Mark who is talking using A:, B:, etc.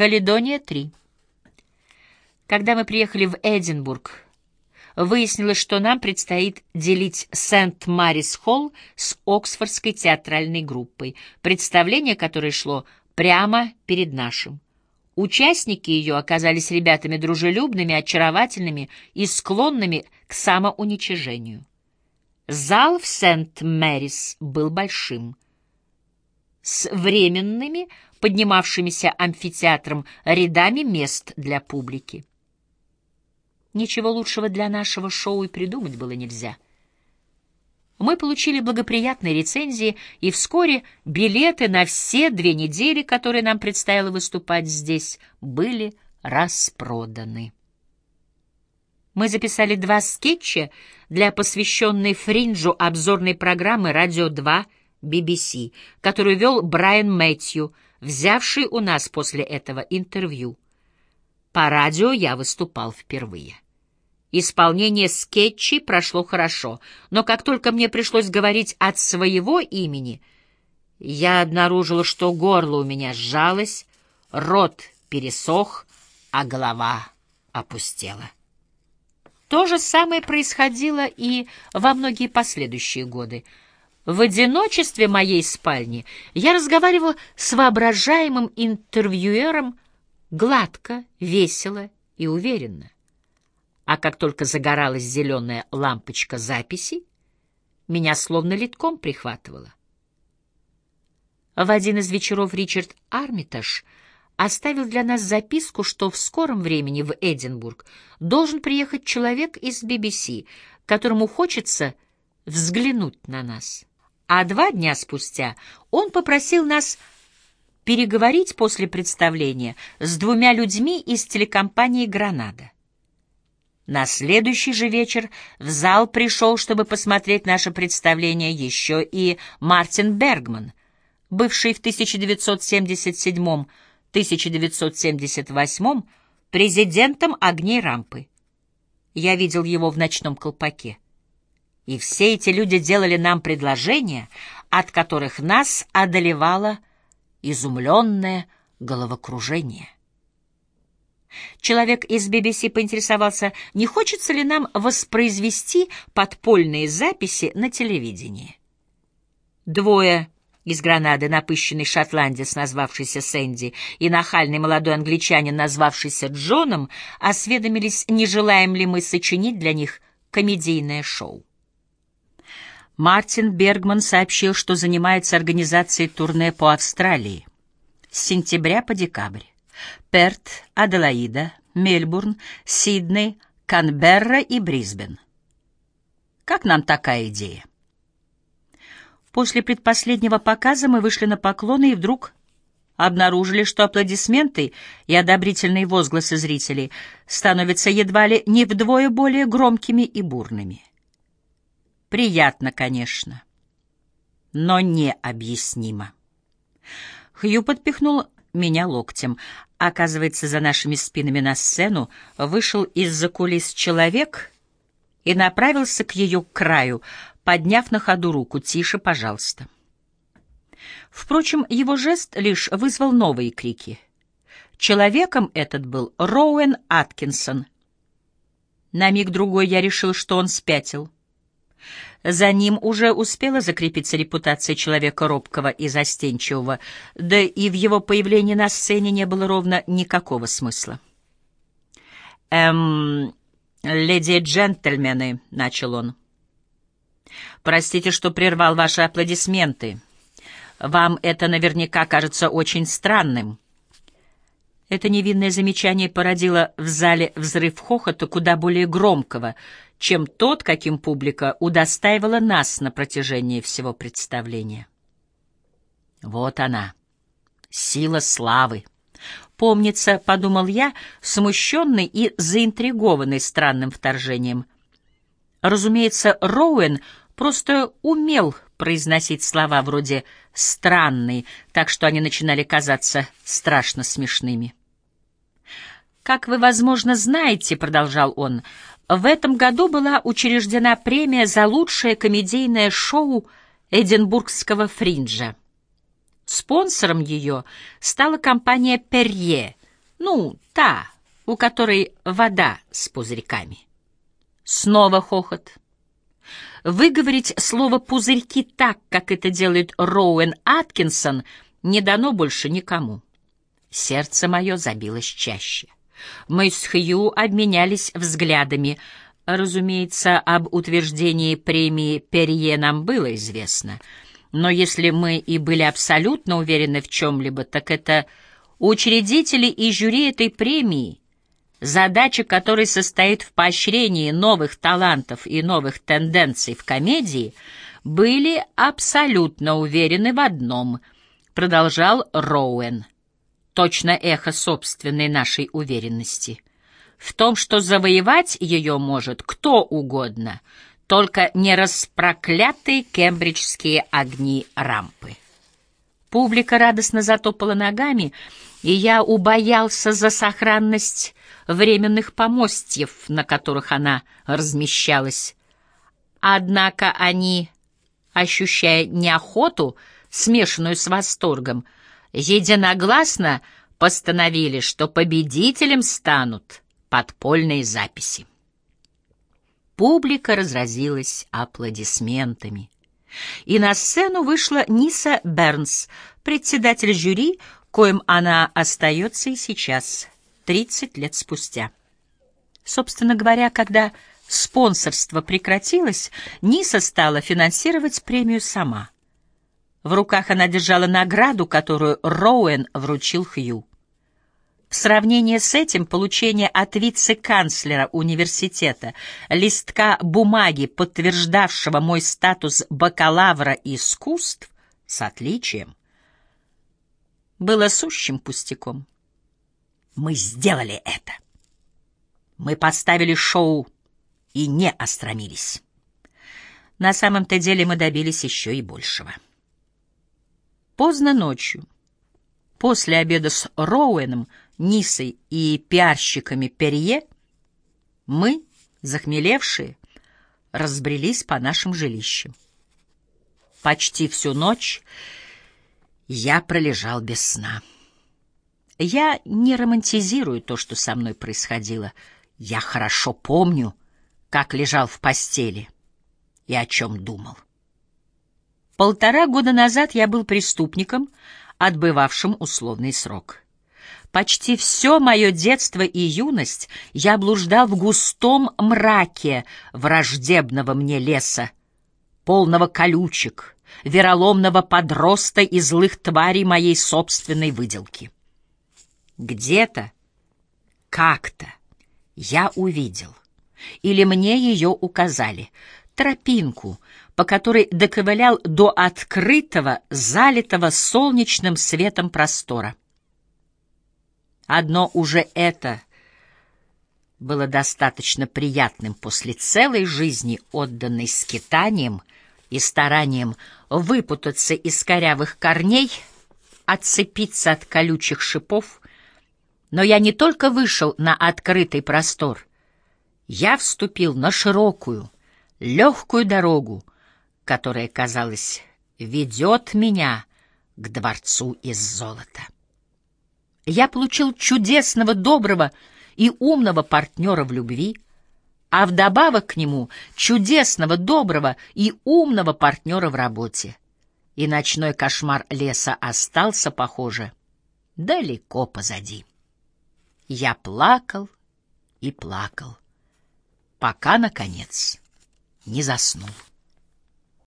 A: Каледония-3. Когда мы приехали в Эдинбург, выяснилось, что нам предстоит делить Сент-Марис-Холл с Оксфордской театральной группой, представление которое шло прямо перед нашим. Участники ее оказались ребятами дружелюбными, очаровательными и склонными к самоуничижению. Зал в Сент-Мэрис был большим, с временными, поднимавшимися амфитеатром рядами мест для публики. Ничего лучшего для нашего шоу и придумать было нельзя. Мы получили благоприятные рецензии, и вскоре билеты на все две недели, которые нам предстояло выступать здесь, были распроданы. Мы записали два скетча для посвященной Фринджу обзорной программы «Радио 2» BBC, которую вел Брайан Мэтью, взявший у нас после этого интервью. По радио я выступал впервые. Исполнение скетчей прошло хорошо, но как только мне пришлось говорить от своего имени, я обнаружила, что горло у меня сжалось, рот пересох, а голова опустела. То же самое происходило и во многие последующие годы. В одиночестве моей спальни я разговаривал с воображаемым интервьюером гладко, весело и уверенно. А как только загоралась зеленая лампочка записи, меня словно литком прихватывало. В один из вечеров Ричард Армитаж оставил для нас записку, что в скором времени в Эдинбург должен приехать человек из BBC, которому хочется взглянуть на нас а два дня спустя он попросил нас переговорить после представления с двумя людьми из телекомпании «Гранада». На следующий же вечер в зал пришел, чтобы посмотреть наше представление, еще и Мартин Бергман, бывший в 1977-1978 президентом огней рампы. Я видел его в ночном колпаке. И все эти люди делали нам предложения, от которых нас одолевало изумленное головокружение. Человек из BBC поинтересовался, не хочется ли нам воспроизвести подпольные записи на телевидении. Двое из Гранады, напыщенный шотландец, назвавшийся Сэнди, и нахальный молодой англичанин, назвавшийся Джоном, осведомились, не желаем ли мы сочинить для них комедийное шоу. Мартин Бергман сообщил, что занимается организацией турне по Австралии с сентября по декабрь. Перт, Аделаида, Мельбурн, Сидней, Канберра и Брисбен. Как нам такая идея? После предпоследнего показа мы вышли на поклоны и вдруг обнаружили, что аплодисменты и одобрительные возгласы зрителей становятся едва ли не вдвое более громкими и бурными. Приятно, конечно, но необъяснимо. Хью подпихнул меня локтем. Оказывается, за нашими спинами на сцену вышел из-за кулис человек и направился к ее краю, подняв на ходу руку «Тише, пожалуйста». Впрочем, его жест лишь вызвал новые крики. Человеком этот был Роуэн Аткинсон. На миг-другой я решил, что он спятил. За ним уже успела закрепиться репутация человека робкого и застенчивого, да и в его появлении на сцене не было ровно никакого смысла. «Эм, леди джентльмены», — начал он, — «простите, что прервал ваши аплодисменты. Вам это наверняка кажется очень странным». Это невинное замечание породило в зале взрыв хохота куда более громкого, чем тот, каким публика удостаивала нас на протяжении всего представления. Вот она, сила славы. Помнится, подумал я, смущенный и заинтригованный странным вторжением. Разумеется, Роуэн просто умел произносить слова вроде «странный», так что они начинали казаться страшно смешными. «Как вы, возможно, знаете, — продолжал он, в этом году была учреждена премия за лучшее комедийное шоу Эдинбургского фринджа. Спонсором ее стала компания «Перье», Ну, та, у которой вода с пузырьками. Снова хохот. Выговорить слово «пузырьки» так, как это делает Роуэн Аткинсон, не дано больше никому. Сердце мое забилось чаще. Мы с Хью обменялись взглядами. Разумеется, об утверждении премии Перье нам было известно. Но если мы и были абсолютно уверены в чем-либо, так это учредители и жюри этой премии, задача которой состоит в поощрении новых талантов и новых тенденций в комедии, были абсолютно уверены в одном, продолжал Роуэн точно эхо собственной нашей уверенности. В том, что завоевать ее может кто угодно, только не распроклятые кембриджские огни рампы. Публика радостно затопала ногами, и я убоялся за сохранность временных помостьев, на которых она размещалась. Однако они, ощущая неохоту, смешанную с восторгом, — единогласно постановили, что победителем станут подпольные записи. Публика разразилась аплодисментами. И на сцену вышла Ниса Бернс, председатель жюри, коим она остается и сейчас, 30 лет спустя. Собственно говоря, когда спонсорство прекратилось, Ниса стала финансировать премию сама. В руках она держала награду, которую Роуэн вручил Хью. В сравнении с этим получение от вице-канцлера университета листка бумаги, подтверждавшего мой статус бакалавра искусств с отличием, было сущим пустяком. Мы сделали это. Мы поставили шоу и не остромились. На самом-то деле мы добились еще и большего. Поздно ночью, после обеда с Роуэном, Нисой и пиарщиками Перье, мы, захмелевшие, разбрелись по нашим жилищам. Почти всю ночь я пролежал без сна. Я не романтизирую то, что со мной происходило. Я хорошо помню, как лежал в постели и о чем думал. Полтора года назад я был преступником, отбывавшим условный срок. Почти все мое детство и юность я блуждал в густом мраке враждебного мне леса, полного колючек, вероломного подроста и злых тварей моей собственной выделки. Где-то, как-то я увидел, или мне ее указали, тропинку, по которой доковылял до открытого, залитого солнечным светом простора. Одно уже это было достаточно приятным после целой жизни, отданной скитаниям и стараниям выпутаться из корявых корней, отцепиться от колючих шипов, но я не только вышел на открытый простор, я вступил на широкую, легкую дорогу, которая, казалось, ведет меня к дворцу из золота. Я получил чудесного, доброго и умного партнера в любви, а вдобавок к нему чудесного, доброго и умного партнера в работе. И ночной кошмар леса остался, похоже, далеко позади. Я плакал и плакал, пока, наконец, не заснул.